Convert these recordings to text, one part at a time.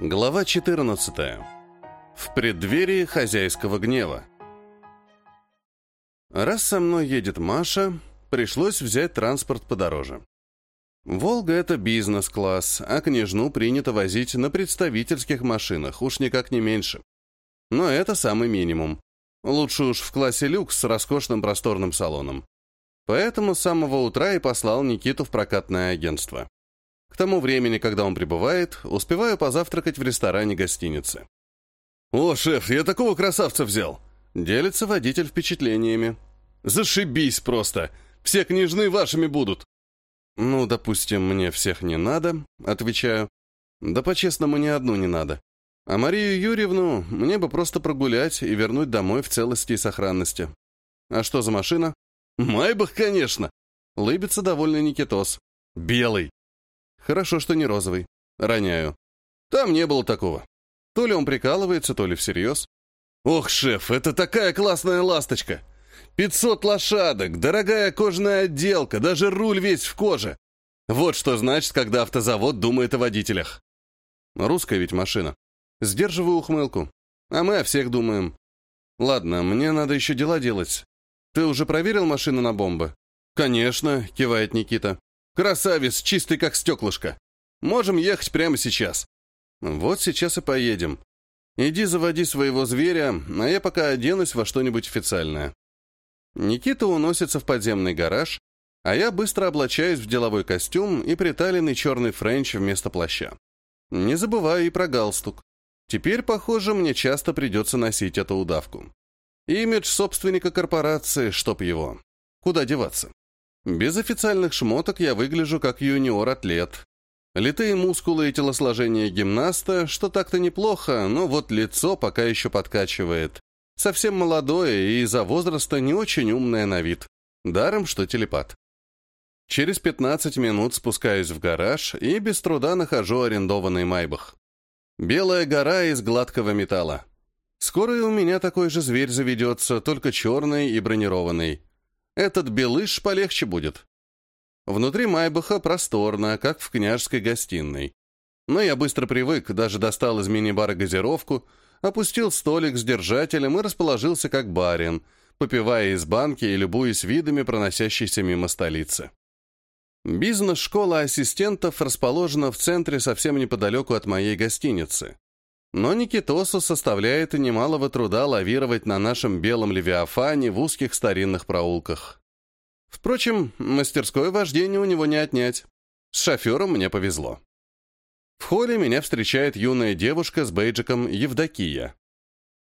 Глава 14. В преддверии хозяйского гнева. Раз со мной едет Маша, пришлось взять транспорт подороже. «Волга» — это бизнес-класс, а княжну принято возить на представительских машинах, уж никак не меньше. Но это самый минимум. Лучше уж в классе люкс с роскошным просторным салоном. Поэтому с самого утра и послал Никиту в прокатное агентство. К тому времени, когда он прибывает, успеваю позавтракать в ресторане гостиницы. «О, шеф, я такого красавца взял!» Делится водитель впечатлениями. «Зашибись просто! Все княжны вашими будут!» «Ну, допустим, мне всех не надо», — отвечаю. «Да по-честному ни одну не надо. А Марию Юрьевну мне бы просто прогулять и вернуть домой в целости и сохранности. А что за машина?» «Майбах, конечно!» Лыбится довольный Никитос. «Белый!» «Хорошо, что не розовый. Роняю. Там не было такого. То ли он прикалывается, то ли всерьез. «Ох, шеф, это такая классная ласточка! Пятьсот лошадок, дорогая кожаная отделка, даже руль весь в коже. Вот что значит, когда автозавод думает о водителях». Русская ведь машина. Сдерживаю ухмылку. А мы о всех думаем. Ладно, мне надо еще дела делать. «Ты уже проверил машину на бомбы?» «Конечно», — кивает Никита. «Красавец, чистый как стеклышко. Можем ехать прямо сейчас». «Вот сейчас и поедем. Иди заводи своего зверя, а я пока оденусь во что-нибудь официальное». Никита уносится в подземный гараж, а я быстро облачаюсь в деловой костюм и приталенный черный френч вместо плаща. Не забываю и про галстук. Теперь, похоже, мне часто придется носить эту удавку. Имидж собственника корпорации, чтоб его. Куда деваться? Без официальных шмоток я выгляжу как юниор-атлет. Литые мускулы и телосложение гимнаста, что так-то неплохо, но вот лицо пока еще подкачивает. Совсем молодое и из-за возраста не очень умное на вид. Даром, что телепат. Через 15 минут спускаюсь в гараж и без труда нахожу арендованный майбах. Белая гора из гладкого металла. Скоро и у меня такой же зверь заведется, только черный и бронированный. Этот белыш полегче будет. Внутри Майбаха просторно, как в княжской гостиной. Но я быстро привык, даже достал из мини-бара газировку, опустил столик с держателем и расположился как барин, попивая из банки и любуясь видами, проносящейся мимо столицы. Бизнес-школа ассистентов расположена в центре совсем неподалеку от моей гостиницы. Но Никитосу составляет и немалого труда лавировать на нашем белом левиафане в узких старинных проулках. Впрочем, мастерское вождение у него не отнять. С шофером мне повезло. В холле меня встречает юная девушка с бейджиком Евдокия.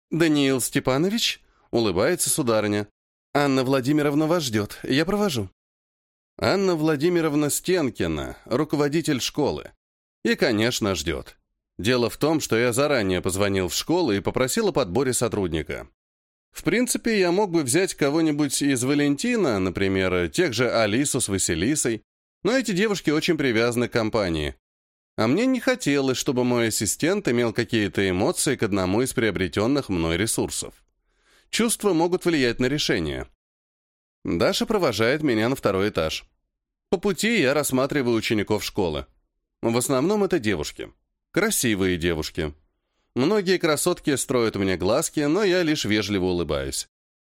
«Даниил Степанович?» — улыбается сударыня. «Анна Владимировна вас ждет. Я провожу». Анна Владимировна Стенкина, руководитель школы. И, конечно, ждет. Дело в том, что я заранее позвонил в школу и попросил о подборе сотрудника. В принципе, я мог бы взять кого-нибудь из Валентина, например, тех же Алису с Василисой, но эти девушки очень привязаны к компании. А мне не хотелось, чтобы мой ассистент имел какие-то эмоции к одному из приобретенных мной ресурсов. Чувства могут влиять на решение. Даша провожает меня на второй этаж. По пути я рассматриваю учеников школы. В основном это девушки. Красивые девушки. Многие красотки строят мне глазки, но я лишь вежливо улыбаюсь.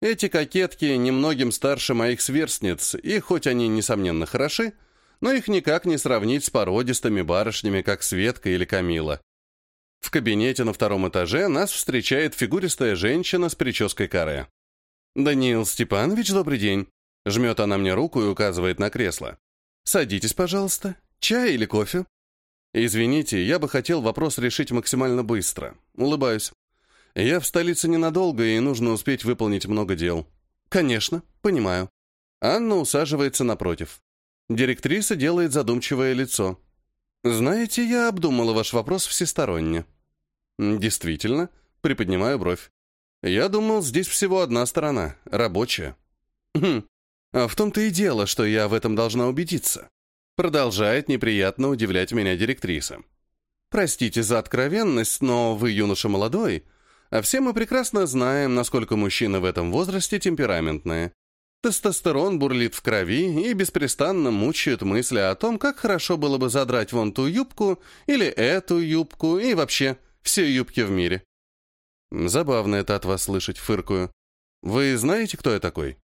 Эти кокетки немногим старше моих сверстниц, и хоть они, несомненно, хороши, но их никак не сравнить с породистыми барышнями, как Светка или Камила. В кабинете на втором этаже нас встречает фигуристая женщина с прической каре. «Даниил Степанович, добрый день!» Жмет она мне руку и указывает на кресло. «Садитесь, пожалуйста. Чай или кофе?» «Извините, я бы хотел вопрос решить максимально быстро. Улыбаюсь. Я в столице ненадолго, и нужно успеть выполнить много дел». «Конечно, понимаю». Анна усаживается напротив. Директриса делает задумчивое лицо. «Знаете, я обдумала ваш вопрос всесторонне». «Действительно», — приподнимаю бровь. «Я думал, здесь всего одна сторона, рабочая». «Хм, а в том-то и дело, что я в этом должна убедиться. Продолжает неприятно удивлять меня директриса. Простите за откровенность, но вы юноша молодой, а все мы прекрасно знаем, насколько мужчины в этом возрасте темпераментные. Тестостерон бурлит в крови и беспрестанно мучают мысли о том, как хорошо было бы задрать вон ту юбку или эту юбку и вообще все юбки в мире. Забавно это от вас слышать, фыркую. Вы знаете, кто я такой?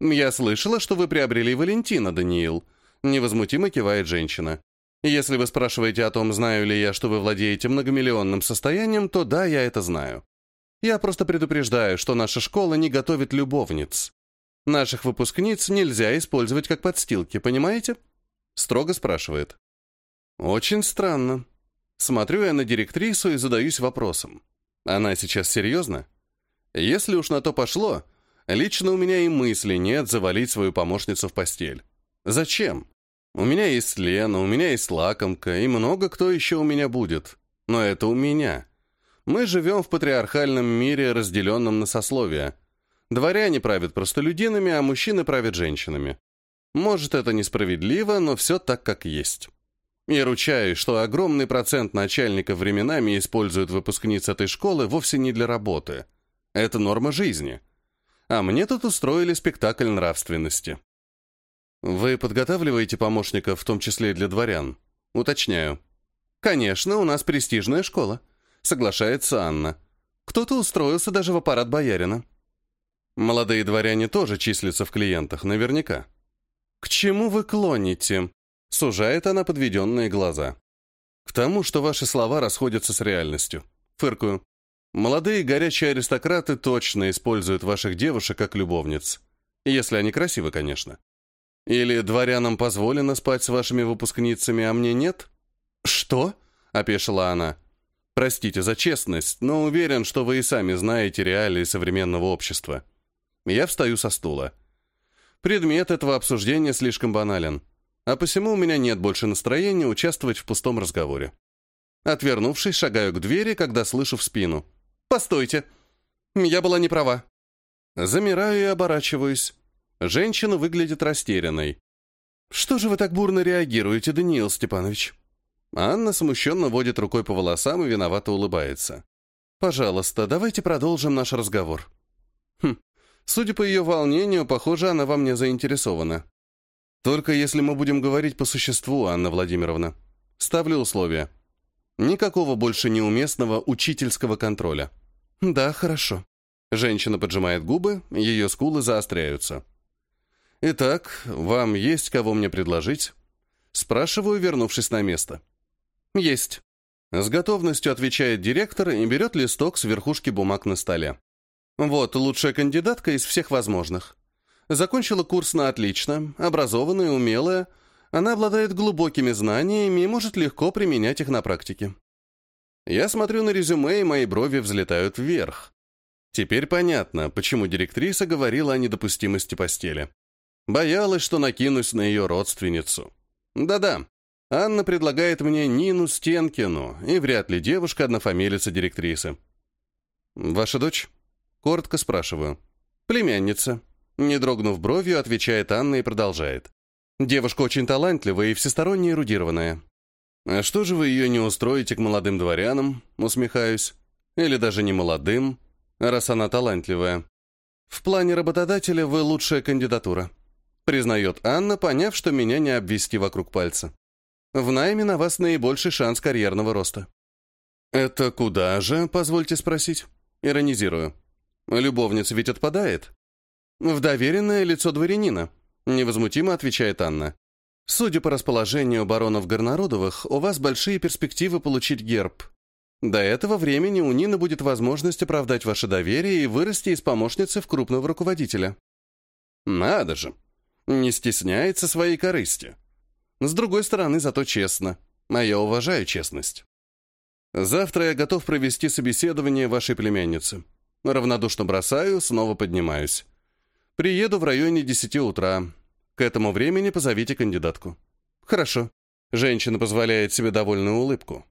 Я слышала, что вы приобрели Валентина, Даниил. Невозмутимо кивает женщина. Если вы спрашиваете о том, знаю ли я, что вы владеете многомиллионным состоянием, то да, я это знаю. Я просто предупреждаю, что наша школа не готовит любовниц. Наших выпускниц нельзя использовать как подстилки, понимаете? Строго спрашивает. Очень странно. Смотрю я на директрису и задаюсь вопросом. Она сейчас серьезно? Если уж на то пошло, лично у меня и мысли нет завалить свою помощницу в постель. Зачем? У меня есть Лена, у меня есть лакомка, и много кто еще у меня будет. Но это у меня. Мы живем в патриархальном мире, разделенном на сословия. Дворяне правят простолюдинами, а мужчины правят женщинами. Может, это несправедливо, но все так, как есть. И ручаюсь, что огромный процент начальников временами используют выпускниц этой школы вовсе не для работы. Это норма жизни. А мне тут устроили спектакль нравственности. Вы подготавливаете помощников, в том числе и для дворян? Уточняю. Конечно, у нас престижная школа. Соглашается Анна. Кто-то устроился даже в аппарат боярина. Молодые дворяне тоже числятся в клиентах, наверняка. К чему вы клоните? Сужает она подведенные глаза. К тому, что ваши слова расходятся с реальностью. Фыркую. Молодые горячие аристократы точно используют ваших девушек как любовниц. Если они красивы, конечно. Или дворянам позволено спать с вашими выпускницами, а мне нет? Что? опешила она. Простите за честность, но уверен, что вы и сами знаете реалии современного общества. Я встаю со стула. Предмет этого обсуждения слишком банален, а посему у меня нет больше настроения участвовать в пустом разговоре. Отвернувшись, шагаю к двери, когда слышу в спину. «Постойте! Я была не права». Замираю и оборачиваюсь. Женщина выглядит растерянной. «Что же вы так бурно реагируете, Даниил Степанович?» Анна смущенно водит рукой по волосам и виновато улыбается. «Пожалуйста, давайте продолжим наш разговор». Хм, судя по ее волнению, похоже, она во мне заинтересована. Только если мы будем говорить по существу, Анна Владимировна. Ставлю условия. Никакого больше неуместного учительского контроля. Да, хорошо. Женщина поджимает губы, ее скулы заостряются. «Итак, вам есть кого мне предложить?» Спрашиваю, вернувшись на место. «Есть». С готовностью отвечает директор и берет листок с верхушки бумаг на столе. «Вот, лучшая кандидатка из всех возможных. Закончила курс на отлично, образованная, умелая. Она обладает глубокими знаниями и может легко применять их на практике». Я смотрю на резюме, и мои брови взлетают вверх. Теперь понятно, почему директриса говорила о недопустимости постели. Боялась, что накинусь на ее родственницу. Да-да, Анна предлагает мне Нину Стенкину, и вряд ли девушка однофамилица директрисы. «Ваша дочь?» Коротко спрашиваю. «Племянница». Не дрогнув бровью, отвечает Анна и продолжает. «Девушка очень талантливая и всесторонне эрудированная». «А что же вы ее не устроите к молодым дворянам?» Усмехаюсь. «Или даже не молодым, раз она талантливая. В плане работодателя вы лучшая кандидатура» признает Анна, поняв, что меня не обвести вокруг пальца. В найме на вас наибольший шанс карьерного роста. Это куда же, позвольте спросить? Иронизирую. Любовница ведь отпадает. В доверенное лицо дворянина, невозмутимо отвечает Анна. Судя по расположению баронов Горнародовых, у вас большие перспективы получить герб. До этого времени у Нины будет возможность оправдать ваше доверие и вырасти из помощницы в крупного руководителя. Надо же, не стесняется своей корысти. С другой стороны, зато честно. А я уважаю честность. Завтра я готов провести собеседование вашей племянницы. Равнодушно бросаю, снова поднимаюсь. Приеду в районе 10 утра. К этому времени позовите кандидатку. Хорошо. Женщина позволяет себе довольную улыбку.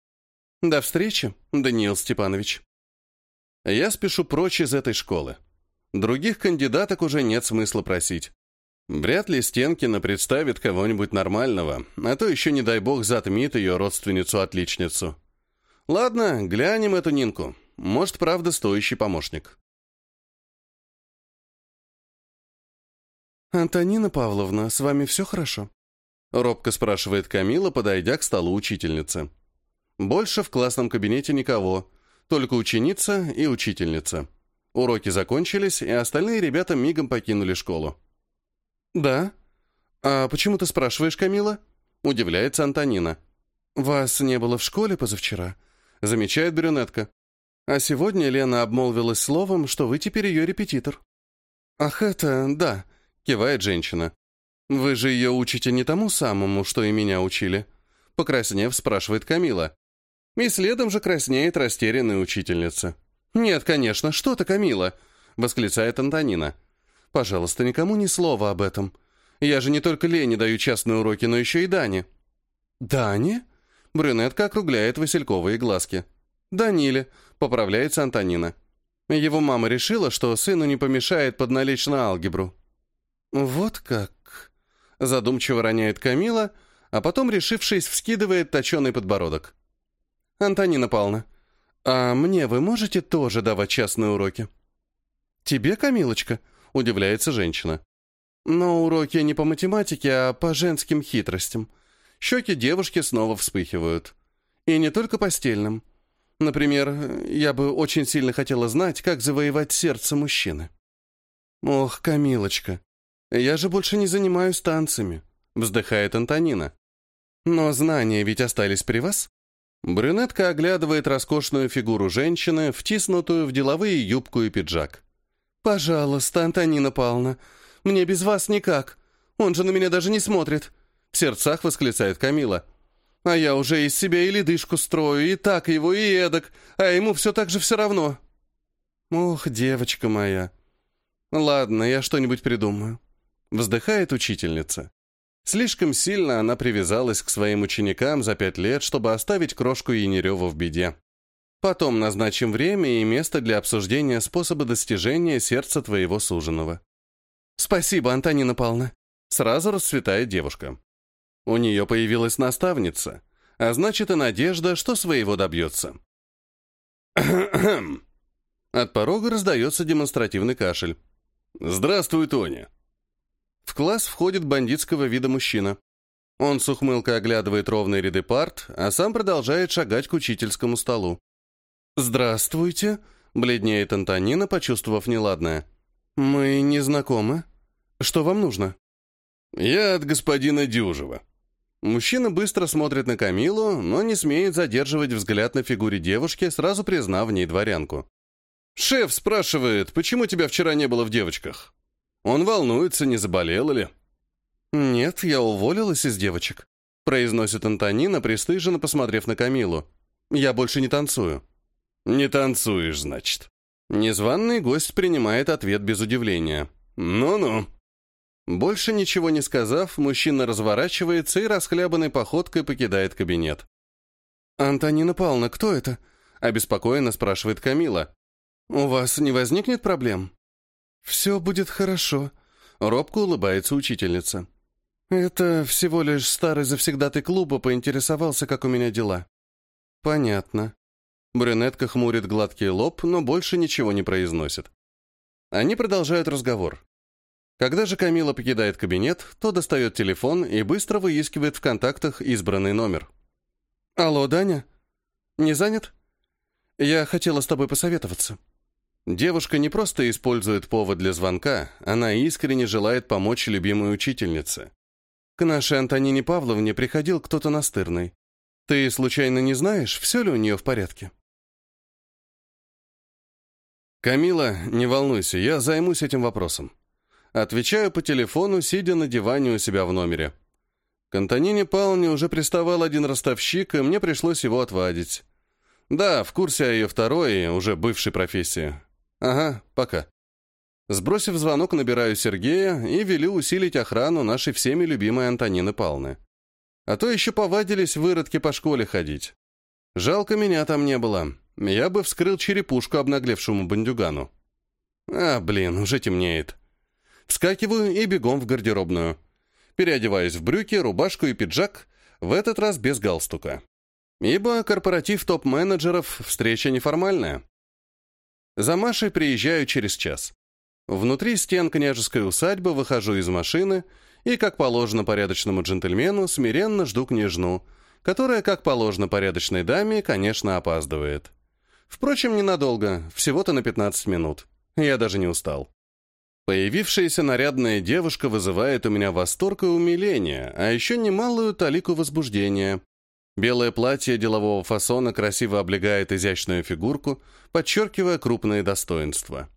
До встречи, Даниил Степанович. Я спешу прочь из этой школы. Других кандидаток уже нет смысла просить. Вряд ли Стенкина представит кого-нибудь нормального, а то еще, не дай бог, затмит ее родственницу-отличницу. Ладно, глянем эту Нинку. Может, правда, стоящий помощник. «Антонина Павловна, с вами все хорошо?» Робко спрашивает Камила, подойдя к столу учительницы. Больше в классном кабинете никого, только ученица и учительница. Уроки закончились, и остальные ребята мигом покинули школу. «Да? А почему ты спрашиваешь, Камила?» Удивляется Антонина. «Вас не было в школе позавчера?» Замечает брюнетка. А сегодня Лена обмолвилась словом, что вы теперь ее репетитор. «Ах, это, да», — кивает женщина. «Вы же ее учите не тому самому, что и меня учили?» Покраснев, спрашивает Камила. И следом же краснеет растерянная учительница. «Нет, конечно, что ты, Камила?» — восклицает Антонина. «Пожалуйста, никому ни слова об этом. Я же не только Лене даю частные уроки, но еще и Дане». «Дане?» — брюнетка округляет васильковые глазки. «Даниле», — поправляется Антонина. Его мама решила, что сыну не помешает подналечь на алгебру. «Вот как?» — задумчиво роняет Камила, а потом, решившись, вскидывает точеный подбородок. «Антонина Павловна, а мне вы можете тоже давать частные уроки?» «Тебе, Камилочка?» — удивляется женщина. «Но уроки не по математике, а по женским хитростям. Щеки девушки снова вспыхивают. И не только постельным. Например, я бы очень сильно хотела знать, как завоевать сердце мужчины». «Ох, Камилочка, я же больше не занимаюсь танцами», — вздыхает Антонина. «Но знания ведь остались при вас?» Брюнетка оглядывает роскошную фигуру женщины, втиснутую в деловые юбку и пиджак. «Пожалуйста, Антонина Павловна, мне без вас никак. Он же на меня даже не смотрит», — в сердцах восклицает Камила. «А я уже из себя и ледышку строю, и так его, и эдак, а ему все так же все равно». «Ох, девочка моя. Ладно, я что-нибудь придумаю», — вздыхает учительница. Слишком сильно она привязалась к своим ученикам за пять лет, чтобы оставить крошку Янерева в беде. Потом назначим время и место для обсуждения способа достижения сердца твоего суженого. Спасибо, Антонина Павловна. Сразу расцветает девушка. У нее появилась наставница, а значит и надежда, что своего добьется. От порога раздается демонстративный кашель. «Здравствуй, Тоня!» В класс входит бандитского вида мужчина. Он с ухмылкой оглядывает ровные ряды парт, а сам продолжает шагать к учительскому столу. «Здравствуйте», — бледнеет Антонина, почувствовав неладное. «Мы не знакомы. Что вам нужно?» «Я от господина Дюжева». Мужчина быстро смотрит на Камилу, но не смеет задерживать взгляд на фигуре девушки, сразу признав в ней дворянку. «Шеф спрашивает, почему тебя вчера не было в девочках?» Он волнуется, не заболела ли. «Нет, я уволилась из девочек», — произносит Антонина, пристыженно посмотрев на Камилу. «Я больше не танцую». «Не танцуешь, значит». Незваный гость принимает ответ без удивления. «Ну-ну». Больше ничего не сказав, мужчина разворачивается и расхлябанной походкой покидает кабинет. «Антонина Павловна, кто это?» — обеспокоенно спрашивает Камила. «У вас не возникнет проблем?» «Все будет хорошо», — робко улыбается учительница. «Это всего лишь старый завсегдатый клуба поинтересовался, как у меня дела». «Понятно». Брюнетка хмурит гладкий лоб, но больше ничего не произносит. Они продолжают разговор. Когда же Камила покидает кабинет, то достает телефон и быстро выискивает в контактах избранный номер. «Алло, Даня? Не занят? Я хотела с тобой посоветоваться». Девушка не просто использует повод для звонка, она искренне желает помочь любимой учительнице. К нашей Антонине Павловне приходил кто-то настырный. Ты случайно не знаешь, все ли у нее в порядке? Камила, не волнуйся, я займусь этим вопросом. Отвечаю по телефону, сидя на диване у себя в номере. К Антонине Павловне уже приставал один ростовщик, и мне пришлось его отвадить. Да, в курсе о ее второй, уже бывшей профессии. «Ага, пока». Сбросив звонок, набираю Сергея и велю усилить охрану нашей всеми любимой Антонины Павловны. А то еще повадились выродки по школе ходить. Жалко, меня там не было. Я бы вскрыл черепушку обнаглевшему бандюгану. А, блин, уже темнеет. Вскакиваю и бегом в гардеробную. Переодеваюсь в брюки, рубашку и пиджак, в этот раз без галстука. Ибо корпоратив топ-менеджеров – встреча неформальная. За Машей приезжаю через час. Внутри стен княжеской усадьбы выхожу из машины и, как положено порядочному джентльмену, смиренно жду княжну, которая, как положено порядочной даме, конечно, опаздывает. Впрочем, ненадолго, всего-то на 15 минут. Я даже не устал. Появившаяся нарядная девушка вызывает у меня восторг и умиление, а еще немалую талику возбуждения. Белое платье делового фасона красиво облегает изящную фигурку, подчеркивая крупные достоинства.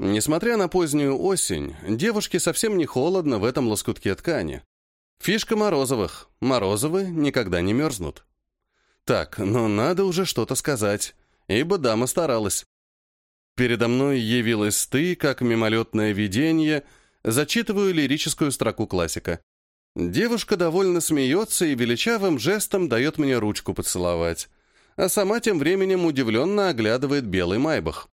Несмотря на позднюю осень, девушке совсем не холодно в этом лоскутке ткани. Фишка Морозовых. Морозовы никогда не мерзнут. Так, но надо уже что-то сказать, ибо дама старалась. Передо мной явилась ты, как мимолетное видение, зачитываю лирическую строку классика. Девушка довольно смеется и величавым жестом дает мне ручку поцеловать, а сама тем временем удивленно оглядывает белый майбах.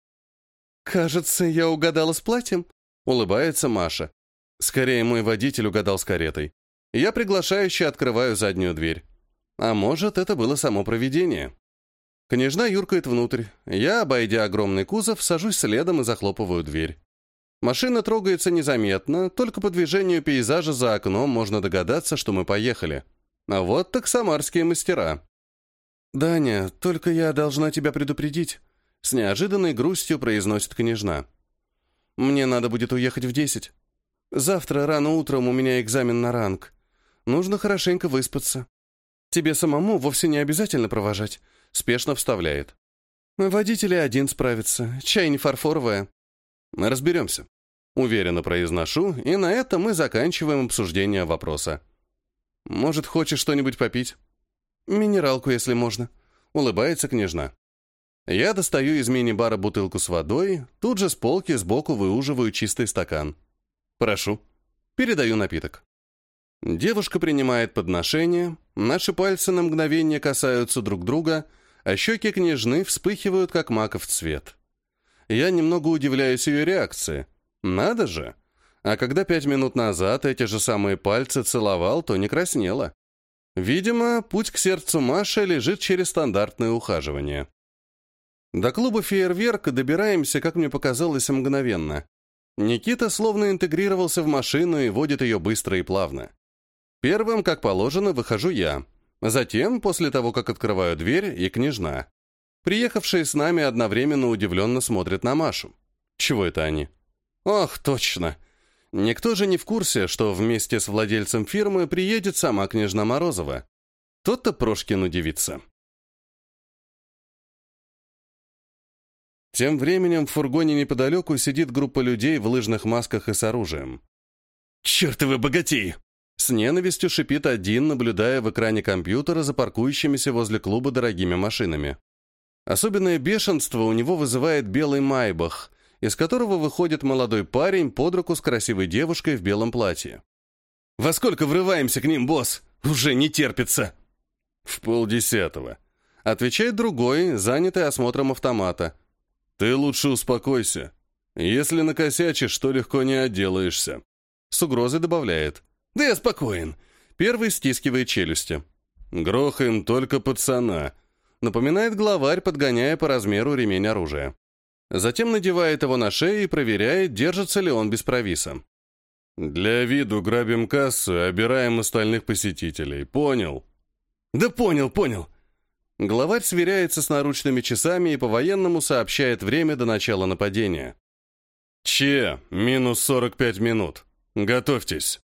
«Кажется, я угадала с платьем», — улыбается Маша. Скорее, мой водитель угадал с каретой. Я приглашающе открываю заднюю дверь. А может, это было само провидение. Княжна юркает внутрь. Я, обойдя огромный кузов, сажусь следом и захлопываю дверь. Машина трогается незаметно, только по движению пейзажа за окном можно догадаться, что мы поехали. А вот так самарские мастера. «Даня, только я должна тебя предупредить», — с неожиданной грустью произносит княжна. «Мне надо будет уехать в десять. Завтра рано утром у меня экзамен на ранг. Нужно хорошенько выспаться. Тебе самому вовсе не обязательно провожать спешно вставляет. Водитель один справится, чай не фарфоровая. Разберемся. Уверенно произношу, и на этом мы заканчиваем обсуждение вопроса. Может, хочешь что-нибудь попить? Минералку, если можно. Улыбается княжна. Я достаю из мини-бара бутылку с водой, тут же с полки сбоку выуживаю чистый стакан. Прошу. Передаю напиток. Девушка принимает подношение, наши пальцы на мгновение касаются друг друга — а щеки княжны вспыхивают, как маков цвет. Я немного удивляюсь ее реакции. Надо же! А когда пять минут назад эти же самые пальцы целовал, то не краснела. Видимо, путь к сердцу Маши лежит через стандартное ухаживание. До клуба «Фейерверк» добираемся, как мне показалось, мгновенно. Никита словно интегрировался в машину и водит ее быстро и плавно. Первым, как положено, выхожу я. Затем, после того, как открываю дверь, и княжна. Приехавшие с нами одновременно удивленно смотрят на Машу. Чего это они? Ох, точно. Никто же не в курсе, что вместе с владельцем фирмы приедет сама княжна Морозова. Тот-то Прошкин удивится. Тем временем в фургоне неподалеку сидит группа людей в лыжных масках и с оружием. «Чертовы богатеи!» С ненавистью шипит один, наблюдая в экране компьютера за паркующимися возле клуба дорогими машинами. Особенное бешенство у него вызывает белый майбах, из которого выходит молодой парень под руку с красивой девушкой в белом платье. «Во сколько врываемся к ним, босс? Уже не терпится!» «В полдесятого», — отвечает другой, занятый осмотром автомата. «Ты лучше успокойся. Если накосячишь, то легко не отделаешься». С угрозой добавляет. «Да я спокоен». Первый стискивает челюсти. «Грохаем только пацана», — напоминает главарь, подгоняя по размеру ремень оружия. Затем надевает его на шею и проверяет, держится ли он без провиса. «Для виду грабим кассу и обираем остальных посетителей. Понял?» «Да понял, понял». Главарь сверяется с наручными часами и по-военному сообщает время до начала нападения. «Че, минус 45 минут. Готовьтесь».